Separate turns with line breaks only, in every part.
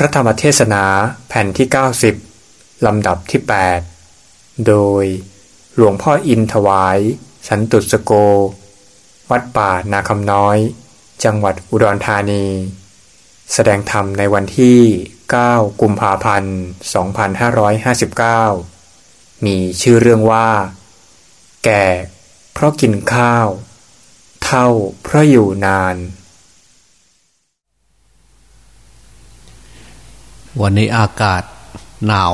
พระธรรมเทศนาแผ่นที่ 90 ลำดับที่ 8 โดยหลวงพ่ออินถวาย สันตุสโก วัดป่านาคำน้อย จังหวัดอุดรธานี แสดงธรรมในวันที่ 9 กุมภาพันธ์ 2559 มีชื่อเรื่องว่า แก่เพราะกินข้าว เท่าเพราะอยู่นาน
วันนี้อากาศหนาว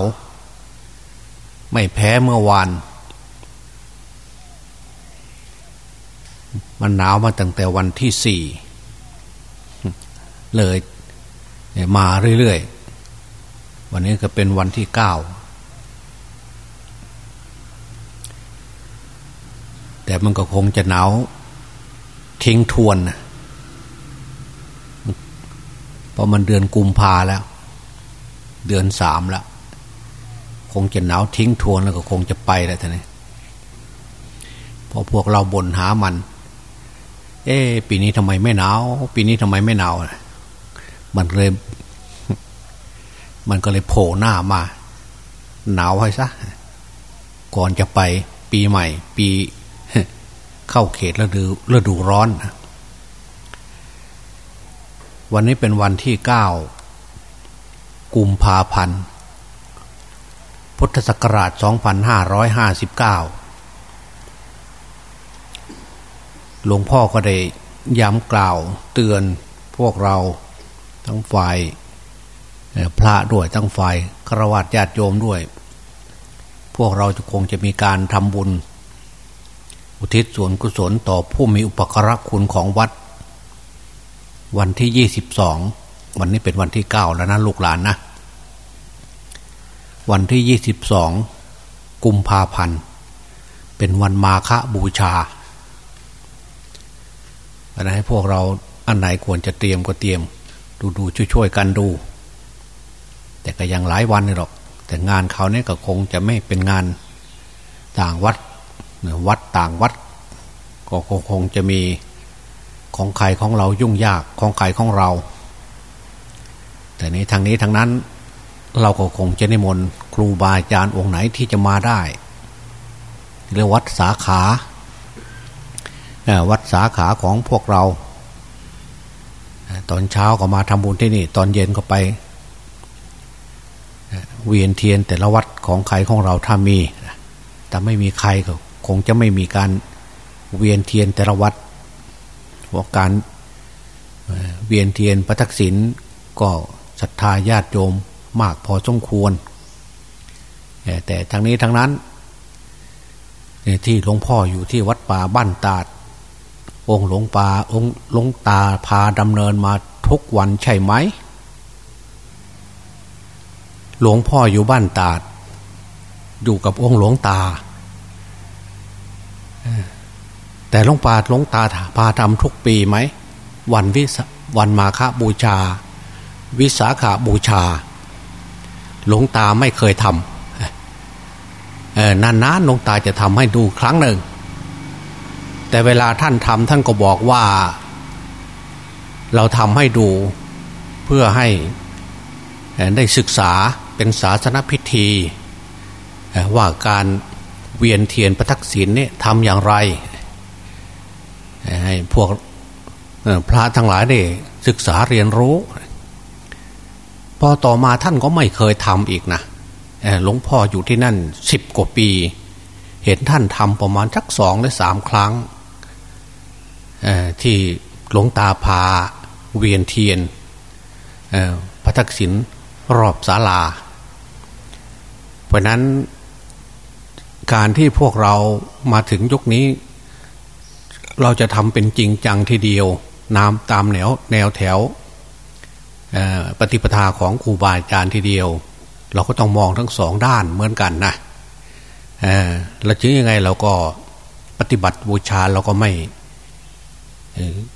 ไม่แพ้เมื่อวาน มันหนาวมาตั้งแต่วันที่สี่เลยมาเรื่อยๆ วันนี้ก็เป็นวันที่เก้าแต่มันก็คงจะหนาวทิ้งทวนนะเพราะมันเดือนกุมภาแล้ว เดือนสามแล้วคงจะหนาวทิ้งทวนแล้วก็คงจะไปแล้วท่านนี่พอพวกเราบ่นหามัน เอ๊ปีนี้ทำไมไม่หนาว ปีนี้ทำไมไม่หนาวมันเลย มันก็เลยโผล่หน้ามา หนาวให้ซะก่อนจะไป ปีใหม่ ปี เข้าเขตฤดูฤดูร้อนวันนี้เป็นวันที่เก้า กุมภาพันธ์ พุทธศักราช 2559 หลวงพ่อก็ได้ย้ำกล่าวเตือนพวกเราทั้งฝ่ายพระด้วยทั้งฝ่ายฆราวาสญาติโยมด้วย พวกเราจะคงจะมีการทำบุญ อุทิศส่วนกุศลต่อผู้มีอุปการะคุณของวัด วันที่22 วันนี้เป็นวันที่เก้าแล้วนะลูกหลานนะวันที่ยี่สิบสองกุมภาพันธ์เป็นวันมาฆบูชาอันนั้นให้พวกเราอันไหนควรจะเตรียมก็เตรียม ดูดูช่วยๆกันดู แต่ก็ยังหลายวันนี่หรอก แต่งานเขาเนี่ยก็คงจะไม่เป็นงานต่างวัดวัดต่างวัด ก็คงจะมีของใครของเรายุ่งยากของใครของเรา แต่นี้ทางนี้ทางนั้นเราก็คงจะนิมนต์ครูบาอาจารย์องค์ไหนที่จะมาได้เรียกวัดสาขาวัดสาขาของพวกเรา ตอนเช้าก็มาทำบุญที่นี่ ตอนเย็นก็ไป เวียนเทียนแต่ละวัดของใครของเราถ้ามี แต่ไม่มีใครก็คงจะไม่มีการเวียนเทียนแต่ละวัดว่าการเวียนเทียนพระทักษิณก็ ศรัทธาญาติโยมมากพอสมควร แต่ทั้งนี้ทั้งนั้นที่หลวงพ่ออยู่ที่วัดป่าบ้านตาด องค์หลวงป่าองค์หลวงตาพาดำเนินมาทุกวันใช่ไหม หลวงพ่ออยู่บ้านตาด อยู่กับองค์หลวงตา แต่หลวงป่าหลวงตาพาทำทุกปีไหม วันวิวันมาฆบูชา วิสาขาบูชา หลวงตาไม่เคยทำนานๆหลวงตาจะทำให้ดูครั้งหนึ่ง แต่เวลาท่านทำท่านก็บอกว่า เราทำให้ดูเพื่อให้ได้ศึกษาเป็นศาสนพิธี ว่าการเวียนเทียนประทักษิณเนี่ยทำอย่างไร ให้พวกพระทั้งหลายได้ศึกษาเรียนรู้ พอต่อมาท่านก็ไม่เคยทำอีกนะหลวงพ่ออยู่ที่นั่นสิบกว่าปี เห็นท่านทำประมาณสักสองหรือสามครั้งที่หลวงตาพาเวียนเทียนพระทักษิณรอบศาลา เพราะนั้นการที่พวกเรามาถึงยุคนี้ เราจะทำเป็นจริงจังทีเดียวน้ำตามแนวแนวแถว ปฏิปทาของครูบาอาจารย์ทีเดียว เราก็ต้องมองทั้งสองด้านเหมือนกันนะเราจึงยังไงเราก็ปฏิบัติบูชาเราก็ไม่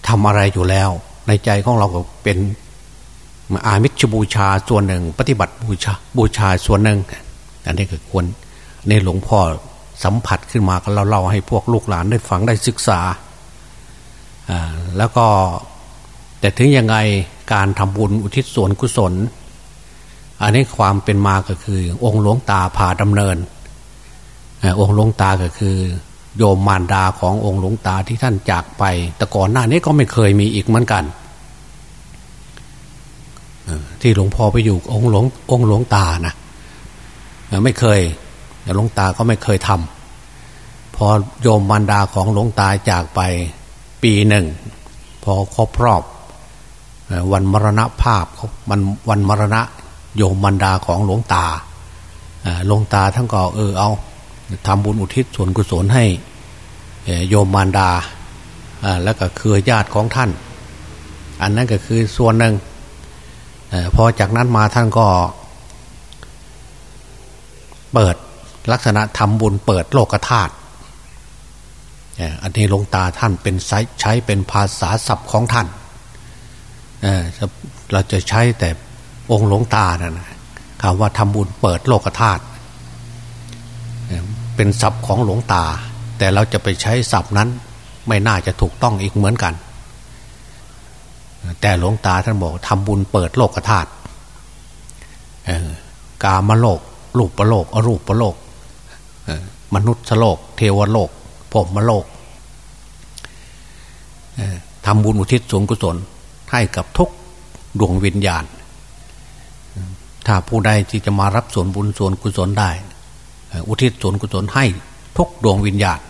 ทำอะไรอยู่แล้ว ในใจของเราก็เป็นอามิชบูชาส่วนหนึ่ง ปฏิบัติบูชาบูชาส่วนหนึ่งอันนี้ก็ควรในหลวงพ่อสัมผัสขึ้นมาก็เราเล่าให้พวกลูกหลานได้ฟังได้ศึกษาแล้วก็แต่ถึงยังไง การทำบุญอุทิศส่วนกุศล อันนี้ความเป็นมาก็คือ องค์หลวงตาพาดำเนิน องค์หลวงตาก็คือ โยมมารดาขององค์หลวงตาที่ท่านจากไป แต่ก่อนหน้านี้ก็ไม่เคยมีอีกเหมือนกัน ที่หลวงพ่อไปอยู่องค์หลวงองค์หลวงตานะไม่เคยหลวงตาก็ไม่เคยทำพอโยมมารดาของหลวงตาจากไปปีหนึ่ง พอครบรอบ วันมรณภาพมันวันมรณะโยมมารดาของหลวงตาหลวงตาทั้งก็เออเอาทำบุญอุทิศส่วนกุศลให้โยมมารดาแล้วก็คือญาติของท่าน อันนั้นก็คือส่วนหนึ่งพอจากนั้นมาท่านก็ เปิดลักษณะทำบุญเปิดโลกธาตุอันนี้หลวงตาท่านเป็นใช้เป็นภาษาศัพท์ของท่าน เราจะใช้แต่องค์หลวงตานะ่ะคำว่าทำบุญเปิดโลกธาตุเป็นศัพท์ของหลวงตา แต่เราจะไปใช้ศัพท์นั้นไม่น่าจะถูกต้องอีกเหมือนกัน แต่หลวงตาท่านบอกทำบุญเปิดโลกธาตุกามโลกรูปประโลกอรูปประโลกมนุษย์โลก เทวโลกพรมโลกทำบุญอุทิศส่วนกุศล ให้กับทุกดวงวิญญาณ ถ้าผู้ใดที่จะมารับส่วนบุญส่วนกุศลได้ อุทิศส่วนกุศลให้ทุกดวงวิญญาณ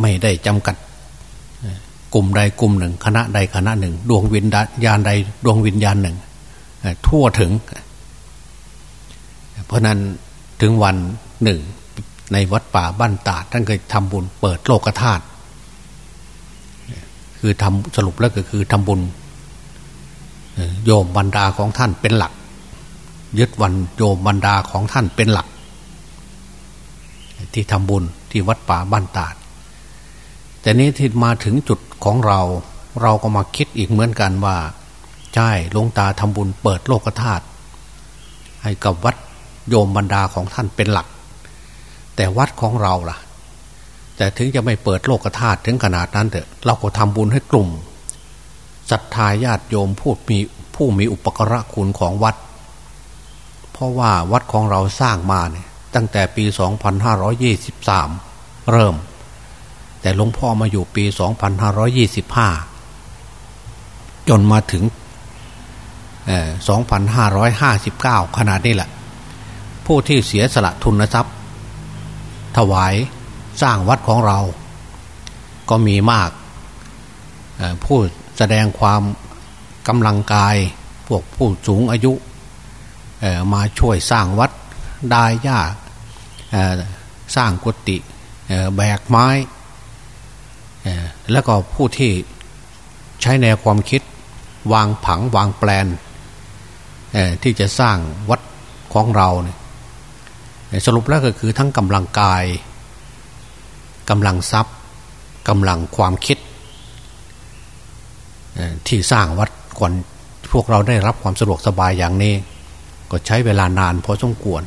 ไม่ได้จำกัดกลุ่มใดกลุ่มหนึ่ง คณะใดคณะหนึ่ง ดวงวิญญาณใดดวงวิญญาณหนึ่ง ทั่วถึง เพราะนั้นถึงวันหนึ่งในวัดป่าบ้านตาท่านเคยทำบุญเปิดโลกธาตุ คือทำสรุปแล้วก็คือทำบุญโยมบรรดาของท่านเป็นหลัก ยึดวันโยมบรรดาของท่านเป็นหลัก ที่ทำบุญที่วัดป่าบ้านตาด แต่นี้ที่มาถึงจุดของเรา เราก็มาคิดอีกเหมือนกันว่า ใช่ลงตาทำบุญเปิดโลกธาตุให้กับวัดโยมบรรดาของท่านเป็นหลัก แต่วัดของเราล่ะ แต่ถึงจะไม่เปิดโลกธาตุถึงขนาดนั้นเถอะ เราก็ทำบุญให้กลุ่มศรัทธาญาติโยมผู้มีผู้มีอุปกระคุณของวัด เพราะว่าวัดของเราสร้างมาเนี่ยตั้งแต่ปี 2523 เริ่ม แต่หลวงพ่อมาอยู่ปี 2525 จนมาถึง 2559 ขนาดนี้แหละ ผู้ที่เสียสละทุนทรัพย์ ถวาย สร้างวัดของเรา ก็มีมากผู้แสดงความกำลังกาย พวกผู้สูงอายุมาช่วยสร้างวัดดายหญ้าสร้างกุฏิแบกไม้ แล้วก็ผู้ที่ใช้แนวความคิดวางผังวางแปลนที่จะสร้างวัดของเราเนี่ยสรุปแล้วก็คือทั้งกำลังกาย กำลังทรัพย์กำลังความคิด ที่สร้างวัดก่อนพวกเราได้รับความสะดวกสบายอย่างนี้ ก็ใช้เวลานานพอสมควร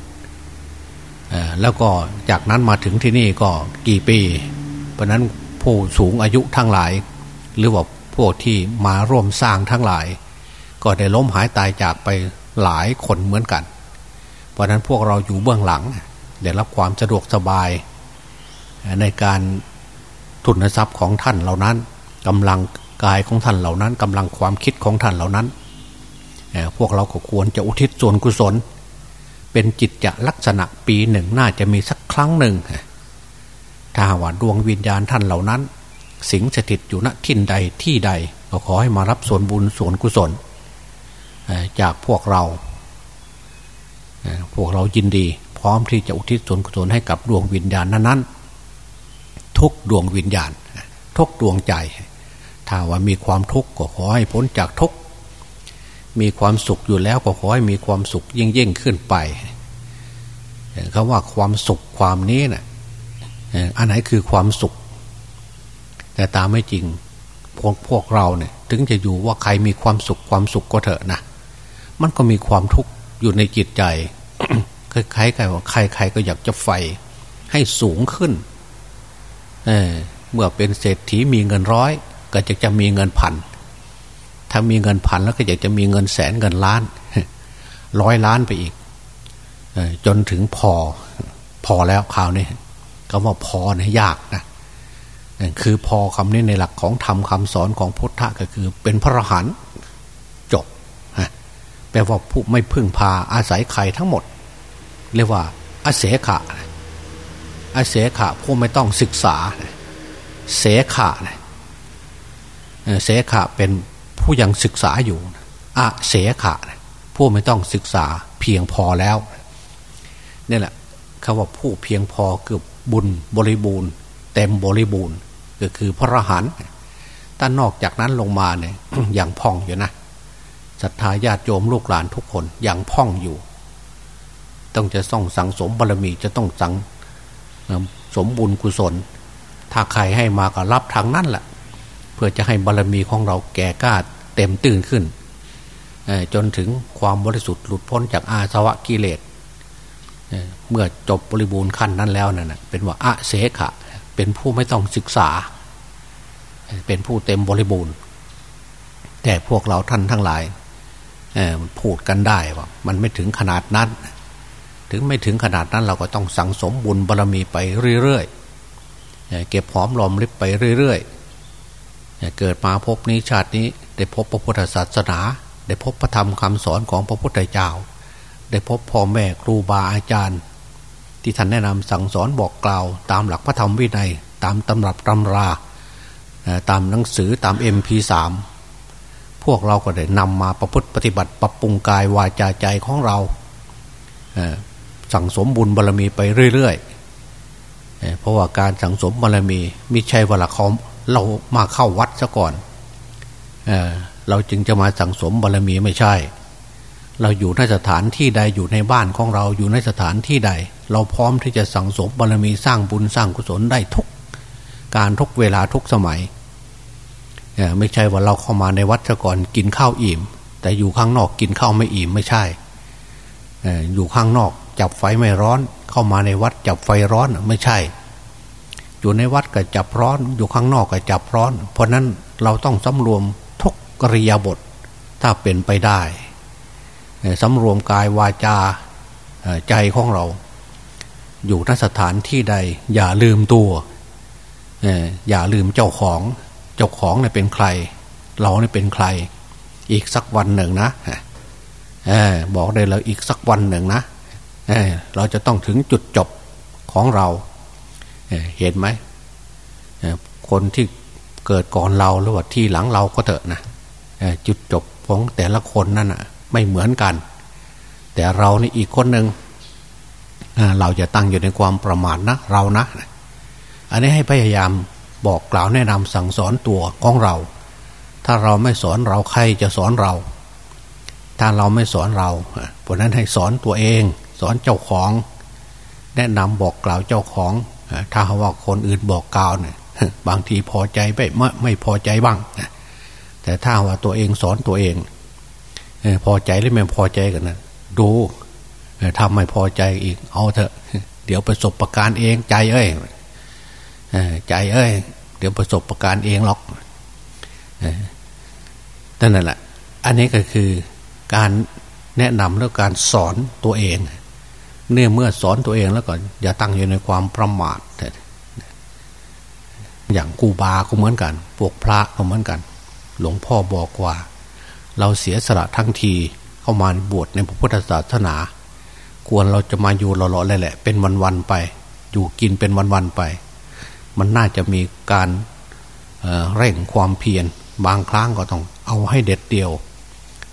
แล้วก็จากนั้นมาถึงที่นี่ก็กี่ปี เพราะนั้นผู้สูงอายุทั้งหลาย หรือว่าพวกที่มาร่วมสร้างทั้งหลาย ก็ได้ล้มหายตายจากไปหลายคนเหมือนกัน เพราะนั้นพวกเราอยู่เบื้องหลัง ได้รับความสะดวกสบาย ในการทุนทรัพย์ของท่านเหล่านั้นกำลังกายของท่านเหล่านั้นกำลังความคิดของท่านเหล่านั้นพวกเราก็ควรจะอุทิศส่วนกุศล เป็นจิตจะลักษณะปีหนึ่งน่าจะมีสักครั้งหนึ่งถ้าว่าดวงวิญญาณท่านเหล่านั้น สิงสถิตอยู่ณที่ใดที่ใดก็ขอให้มารับส่วนบุญส่วนกุศลจากพวกเรา พวกเรายินดี พร้อมที่จะอุทิศส่วนกุศลให้กับดวงวิญญาณนั้นๆ ทุกดวงวิญญาณ ทุกดวงใจ ถ้าว่ามีความทุกข์ก็ขอให้พ้นจากทุกข์มีความสุขอยู่แล้วก็ขอให้มีความสุขยิ่งยิ่งขึ้นไปคำว่าความสุขความนี้นะ่ะอันไหนคือความสุข แต่ตามไม่จริงพวกพวกเราเนี่ย ถึงจะอยู่ว่าใครมีความสุขความสุขก็เถอะนะมันก็มีความทุกข์อยู่ในจิตใจคล้ายๆกันว่าใครๆก็อยากจะไฟให้สูงขึ้น เเมื่อเป็นเศรษฐีมีเงินร้อย ก็จะจะมีเงินพันถ้ามีเงินพันแล้วก็อยากจะมีเงินแสนเงินล้าน ร้อยล้านไปอีกจนถึงพอ พอแล้วข่าวนี้คำว่าพอเนี่ยยากนะคือพอคำนี้ในหลักของธรรมคาสอนของพุทธะก็คือ เป็นพระรหันต์จบแปลว่าผู้ไม่พึ่งพาอาศัยใครทั้งหมด เรียกว่าอาเสขะ อเสขะผู้ไม่ต้องศึกษา เสขะเสขะเป็นผู้ยังศึกษาอยู่อเสขะผู้ไม่ต้องศึกษาเพียงพอแล้วนี่แหละคาว่าผู้เพียงพอเกือบบุญบริบูรณ์ เต็มบริบูรณ์ก็คือพระรหันต์ถ้านอกจากนั้นลงมาเนี่ยอย่างพ่องอยู่นะศรัทธาญาติโยมลูกหลานทุกคนอย่างพ่องอยู่ ต้องจะต้องสังสมบารมีจะต้องสัง สมบุญกุศล ถ้าใครให้มาก็รับทางนั้นแหละเพื่อจะให้บารมีของเราแก่กล้าเต็มตื่นขึ้น จนถึงความบริสุทธิ์หลุดพ้นจากอาสวะกิเลสเมื่อจบบริบูรณ์ขั้นนั้นแล้วนั่นเป็นว่าอะเสขะ เป็นผู้ไม่ต้องศึกษา เป็นผู้เต็มบริบูรณ์ แต่พวกเราท่านทั้งหลายพูดกันได้ว่ามันไม่ถึงขนาดนั้น ถึงไม่ถึงขนาดนั้นเราก็ต้องสั่งสมบุญบารรมีไปเรื่อยๆเก็บหอมรอมริบไปเรื่อยๆเกิดมาพบนี้ชาตินี้ได้พบพระพุทธศาสนา ได้พบพระธรรมคำสอนของพระพุทธเจ้า ได้พบพ่อแม่ครูบาอาจารย์ ที่ท่านแนะนำสั่งสอนบอกกล่าว ตามหลักพระธรรมวินัย ตามตำรับตำรา ตามหนังสือตาม MP3 พวกเราก็ได้นำมาประพฤติปฏิบัติปรับปรุงกายวาจาใจของเรา สั่งสมบุญบารรมีไปเรื่อยๆเพราะว่าการสั่งสมบารรมีมิใช่ว่าเขาเรามาเข้าวัดซะก่อนเเราจึงจะมาสั่งสมบารรมีไม่ใช่ เราอยู่ในสถานที่ใดอยู่ในบ้านของเราอยู่ในสถานที่ใด เราพร้อมที่จะสั่งสมบารมีสร้างบุญสร้างกุศลได้ทุกการทุกเวลาทุกสมัยไม่ใช่ว่าเราเข้ามาในวัดซะก่อนกินข้าวอิ่ม แต่อยู่ข้างนอกกินข้าวไม่อิ่มไม่ใช่อยู่ข้างนอก จับไฟไม่ร้อน เข้ามาในวัดจับไฟร้อนไม่ใช่ อยู่ในวัดก็จับร้อน อยู่ข้างนอกก็จับร้อน เพราะนั้นเราต้องสำรวมทุกกริยาบทถ้าเป็นไปได้สำรวมกายวาจาใจของเรา อยู่นสถานที่ใด อย่าลืมตัวอย่าลืมเจ้าของ เจ้าของเนี่ยเป็นใคร เราเนี่ยเป็นใคร อีกสักวันหนึ่งนะบอกได้แล้วอีกสักวันหนึ่งนะ เเราจะต้องถึงจุดจบของเราเห็นไหมคนที่เกิดก่อนเราหรือว่าที่หลังเราก็เถอะนะจุดจบของแต่ละคนนั่นอะไม่เหมือนกัน แต่เรานี่อีกคนหนึ่งเราจะตั้งอยู่ในความประมาทนะเรานะ อันนี้ให้พยายามบอกกล่าวแนะนำสั่งสอนตัวของเรา ถ้าเราไม่สอนเราใครจะสอนเรา ถ้าเราไม่สอนเราเพราะนั้นให้สอนตัวเอง สอนเจ้าของ แนะนำบอกกล่าวเจ้าของ ถ้าว่าคนอื่นบอกกล่าวเนี่ยบางทีพอใจไม่ไม่พอใจบ้างแต่ถ้าว่าตัวเองสอนตัวเองพอใจหรือไม่พอใจกันนะดูทำไม่พอใจอีก เอาเถอะ เดี๋ยวประสบประการเองใจเอ้ยใจเอ้ย เดี๋ยวประสบประการเองหรอกนั่นแหละ อันนี้ก็คือการแนะนำแล้วการสอนตัวเอง เนี่ยเมื่อสอนตัวเองแล้วก็อย่าตั้งอยู่ในความประมาทอย่างกูบาก็เหมือนกันพวกพระก็เหมือนกัน หลวงพ่อบอกว่า เราเสียสละทั้งทีเข้ามาบวชในพระพุทธศาสนา ควรเราจะมาอยู่หล่อๆเลยแหละ เป็นวันๆไป อยู่กินเป็นวันๆไป มันน่าจะมีการเเร่งความเพียรบางครั้งก็ต้องเอาให้เด็ดเดียว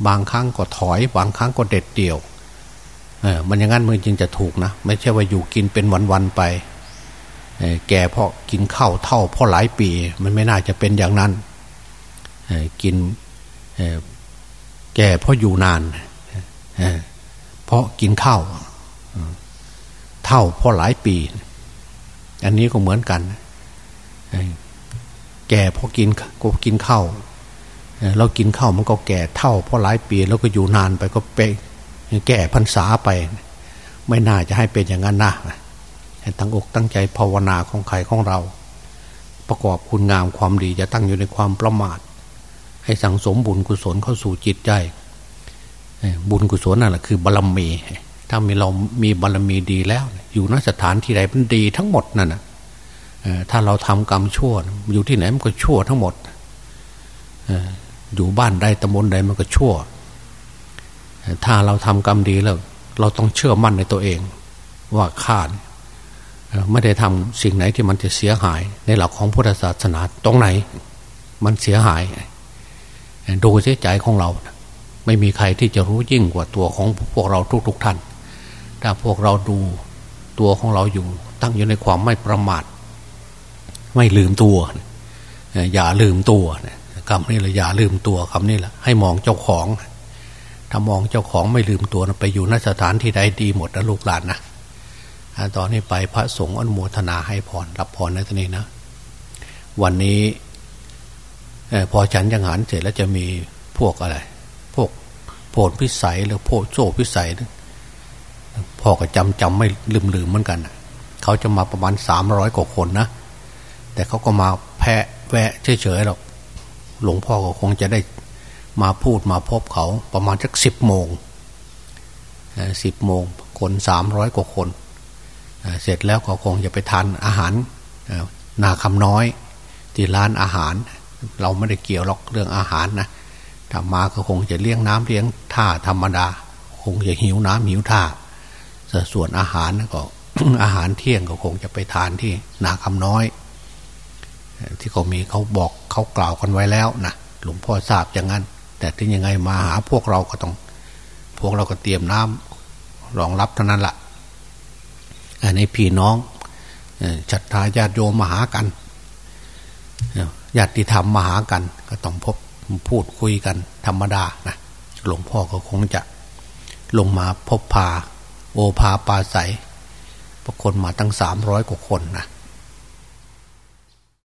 บางครั้งก็ถอย บางครั้งก็เด็ดเดียว เออมันอย่างนั้นมันจึงจะถูกนะ ไม่ใช่ว่าอยู่กินเป็นวันๆไปแก่เพราะกินข้าวเท่าเพราะหลายปี มันไม่น่าจะเป็นอย่างนั้นกินแก่เพราะอยู่นานเพราะกินข้าวเท่าเพราะหลายปี อันนี้ก็เหมือนกันแก่เพราะกินก็กินข้าวเรากินข้าวมันก็แก่เท่าเพราะหลายปี แล้วก็อยู่นานไปก็ไป แก่พรรษาไป ไม่น่าจะให้เป็นอย่างนั้นนะตั้งอกตั้งใจภาวนาของใครของเรา ประกอบคุณงามความดีจะตั้งอยู่ในความประมาท ให้สั่งสมบุญกุศลเข้าสู่จิตใจ บุญกุศลนั่นแหละคือบารมี ถ้ามีเรามีบารรมีดีแล้ว อยู่นสถานที่ใดมันดีทั้งหมดนั่นนะถ้าเราทำกรรมชั่ว อยู่ที่ไหนมันก็ชั่วทั้งหมดอยู่บ้านใดตำบลใดมันก็ชั่ว ถ้าเราทำกรรมดีแล้วเราต้องเชื่อมั่นในตัวเอง ว่าข้าไม่ได้ทำสิ่งไหนที่มันจะเสียหาย ในหลักของพุทธศาสนาตรงไหน มันเสียหาย ดูเสียใจของเรา ไม่มีใครที่จะรู้ยิ่งกว่าตัวของพวกเราทุกๆทท่าน ถ้าพวกเราดูตัวของเราอยู่ ตั้งอยู่ในความไม่ประมาท ไม่ลืมตัว อย่าลืมตัวคำนี้แหละอย่าลืมตัวคำนี้แหละให้มองเจ้าของ ถ้ามองเจ้าของไม่ลืมตัวไปอยู่นสถานที่ใดดีหมดนะลูกหลานนะตอนนี้ไปพระสงฆ์อนุโมทนาให้พรรับพรในตอนนี้นะ วันนี้พอฉันยังหันเสร็จแล้วจะมีพวกอะไร พวกโผลพิสัยหรือโพโซพิสัยพ่อก็จำจำไม่ลืมลืมเหมือนกันเขาจะมาประมาณสามร้อยกว่าคนนะ แต่เขาก็มาแพะแวะเฉยๆหรอกหลวงพ่อก็คงจะได้ มาพูดมาพบเขาประมาณสักสิบโมงสิบโมงคนสามร้อยกว่าคน เสร็จแล้วก็คงจะไปทานอาหารนาคำน้อยที่ร้านอาหาร เราไม่ได้เกี่ยวหรอกเรื่องอาหารนะถ้ามาก็คงจะเลี้ยงน้ำเลี้ยงท่าธรรมดา คงจะหิวน้ำหิวท่าส่วนอาหารก็อาหารเที่ยงก็คงจะไปทานที่นาคำน้อย ที่เขามีเขาบอกเขากล่าวกันไว้แล้วนะหลวงพ่อทราบอย่างนั้น แต่ถึงยังไงมาหาพวกเราก็ต้อง พวกเราก็เตรียมน้ำรองรับเท่านั้นละ่ะในพี่น้องจัตตาญาติโยมมาหากันญาติธรรมมาหากัน ก็ต้องพบพูดคุยกัน ธรรมดานะหลวงพ่อก็คงจะลงมาพบพา โอภาปาใสพวกคนมาตั้งสามร้อยกว่าคนนะ